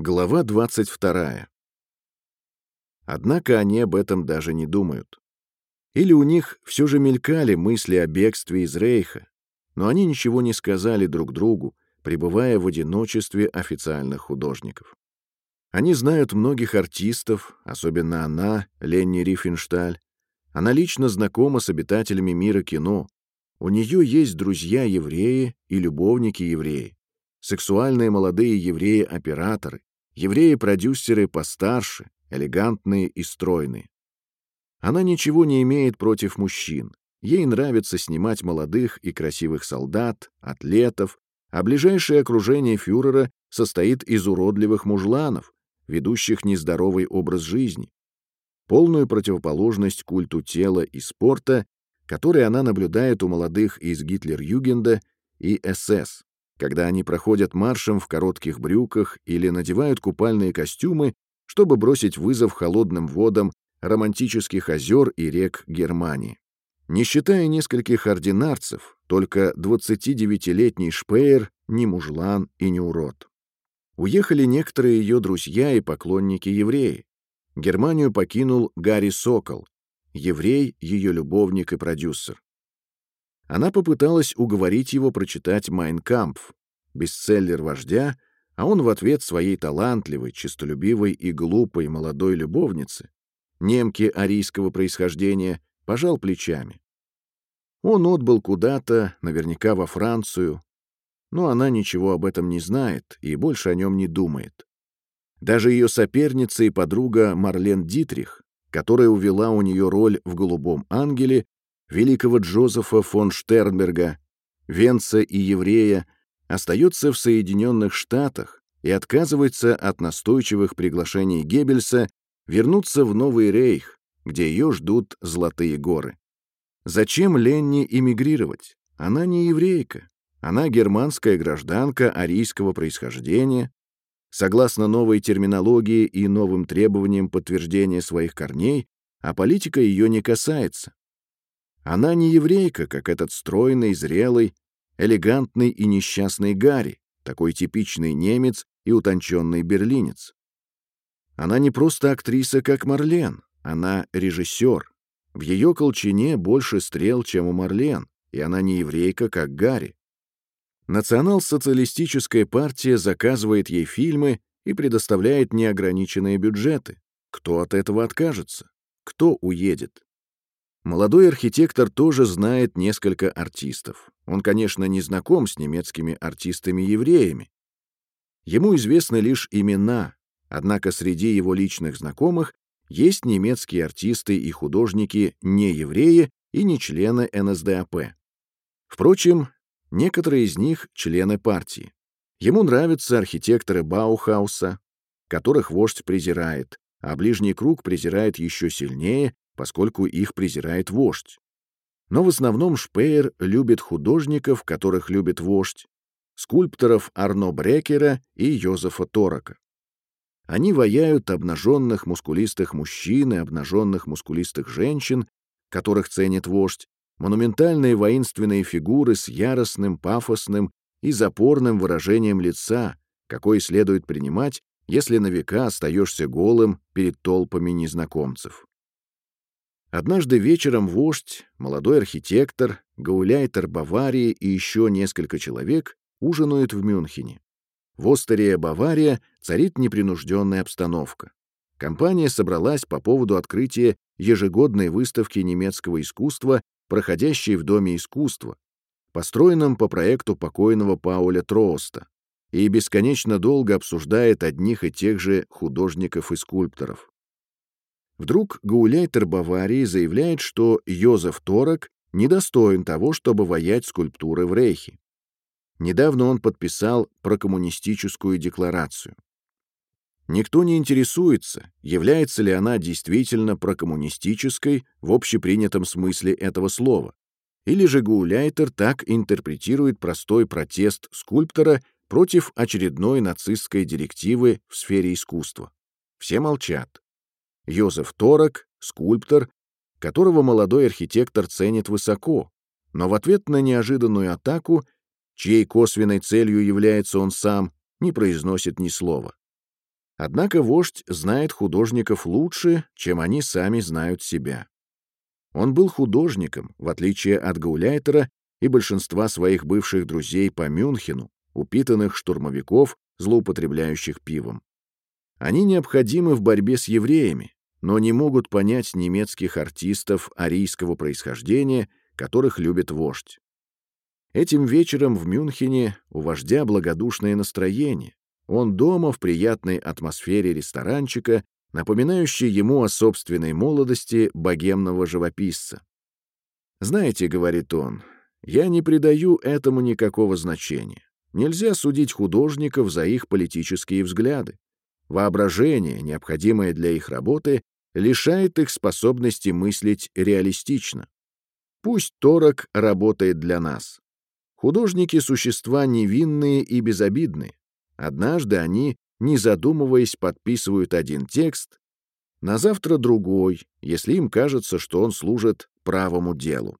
Глава 22. Однако они об этом даже не думают. Или у них все же мелькали мысли о бегстве из Рейха, но они ничего не сказали друг другу, пребывая в одиночестве официальных художников. Они знают многих артистов, особенно она, Ленни Рифеншталь. Она лично знакома с обитателями мира кино. У нее есть друзья-евреи и любовники-евреи, сексуальные молодые евреи-операторы, евреи-продюсеры постарше, элегантные и стройные. Она ничего не имеет против мужчин. Ей нравится снимать молодых и красивых солдат, атлетов, а ближайшее окружение фюрера состоит из уродливых мужланов, ведущих нездоровый образ жизни. Полную противоположность культу тела и спорта, который она наблюдает у молодых из Гитлер-Югенда и СС когда они проходят маршем в коротких брюках или надевают купальные костюмы, чтобы бросить вызов холодным водам романтических озер и рек Германии. Не считая нескольких ординарцев, только 29-летний Шпеер не мужлан и не урод. Уехали некоторые ее друзья и поклонники-евреи. Германию покинул Гарри Сокол, еврей, ее любовник и продюсер. Она попыталась уговорить его прочитать «Майн Кампф», бестселлер вождя, а он в ответ своей талантливой, честолюбивой и глупой молодой любовнице, немки арийского происхождения, пожал плечами. Он отбыл куда-то, наверняка во Францию, но она ничего об этом не знает и больше о нем не думает. Даже ее соперница и подруга Марлен Дитрих, которая увела у нее роль в «Голубом ангеле», великого Джозефа фон Штернберга, венца и еврея, остается в Соединенных Штатах и отказывается от настойчивых приглашений Геббельса вернуться в Новый Рейх, где ее ждут Золотые горы. Зачем Ленни эмигрировать? Она не еврейка. Она германская гражданка арийского происхождения. Согласно новой терминологии и новым требованиям подтверждения своих корней, а политика ее не касается. Она не еврейка, как этот стройный, зрелый, элегантный и несчастный Гарри, такой типичный немец и утонченный берлинец. Она не просто актриса, как Марлен, она режиссер. В ее колчине больше стрел, чем у Марлен, и она не еврейка, как Гарри. Национал-социалистическая партия заказывает ей фильмы и предоставляет неограниченные бюджеты. Кто от этого откажется? Кто уедет? Молодой архитектор тоже знает несколько артистов. Он, конечно, не знаком с немецкими артистами-евреями. Ему известны лишь имена, однако среди его личных знакомых есть немецкие артисты и художники не евреи и не члены НСДАП. Впрочем, некоторые из них — члены партии. Ему нравятся архитекторы Баухауса, которых вождь презирает, а ближний круг презирает еще сильнее поскольку их презирает вождь. Но в основном Шпеер любит художников, которых любит вождь, скульпторов Арно Брекера и Йозефа Торака. Они ваяют обнаженных мускулистых мужчин и обнаженных мускулистых женщин, которых ценит вождь, монументальные воинственные фигуры с яростным, пафосным и запорным выражением лица, какой следует принимать, если на века остаешься голым перед толпами незнакомцев. Однажды вечером вождь, молодой архитектор, гауляйтер Баварии и еще несколько человек ужинают в Мюнхене. В Остере Бавария царит непринужденная обстановка. Компания собралась по поводу открытия ежегодной выставки немецкого искусства, проходящей в Доме искусства, построенном по проекту покойного Пауля Трооста, и бесконечно долго обсуждает одних и тех же художников и скульпторов. Вдруг гауляйтер Баварии заявляет, что Йозеф Торок недостоин того, чтобы воять скульптуры в Рейхе. Недавно он подписал прокоммунистическую декларацию. Никто не интересуется, является ли она действительно прокоммунистической в общепринятом смысле этого слова, или же Гауляйтер так интерпретирует простой протест скульптора против очередной нацистской директивы в сфере искусства. Все молчат. Йозеф Торок, скульптор, которого молодой архитектор ценит высоко, но в ответ на неожиданную атаку, чьей косвенной целью является он сам, не произносит ни слова. Однако вождь знает художников лучше, чем они сами знают себя. Он был художником, в отличие от Гауляйтера и большинства своих бывших друзей по Мюнхену, упитанных штурмовиков, злоупотребляющих пивом. Они необходимы в борьбе с евреями, но не могут понять немецких артистов арийского происхождения, которых любит вождь. Этим вечером в Мюнхене у вождя благодушное настроение. Он дома в приятной атмосфере ресторанчика, напоминающей ему о собственной молодости богемного живописца. «Знаете, — говорит он, — я не придаю этому никакого значения. Нельзя судить художников за их политические взгляды. Воображение, необходимое для их работы, лишает их способности мыслить реалистично. Пусть Торок работает для нас. Художники — существа невинные и безобидные. Однажды они, не задумываясь, подписывают один текст, на завтра другой, если им кажется, что он служит правому делу.